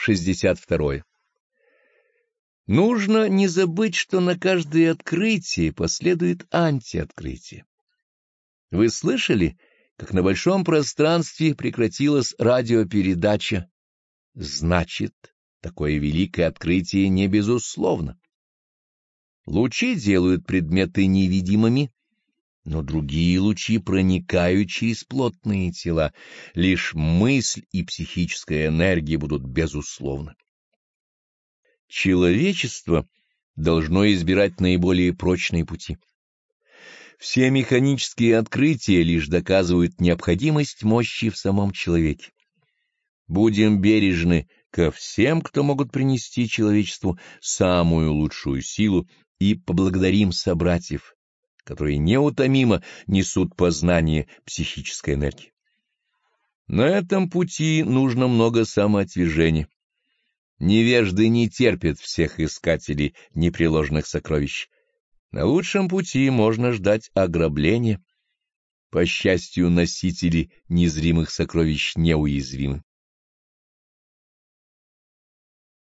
62. Нужно не забыть, что на каждое открытие последует антиоткрытие. Вы слышали, как на большом пространстве прекратилась радиопередача? Значит, такое великое открытие не безусловно. Лучи делают предметы невидимыми, но другие лучи проникают через плотные тела, лишь мысль и психическая энергия будут безусловны. Человечество должно избирать наиболее прочные пути. Все механические открытия лишь доказывают необходимость мощи в самом человеке. Будем бережны ко всем, кто могут принести человечеству самую лучшую силу, и поблагодарим собратьев, которые неутомимо несут познание психической энергии. На этом пути нужно много самоотвержения. Невежды не терпят всех искателей непреложных сокровищ. На лучшем пути можно ждать ограбления. По счастью, носители незримых сокровищ неуязвимы.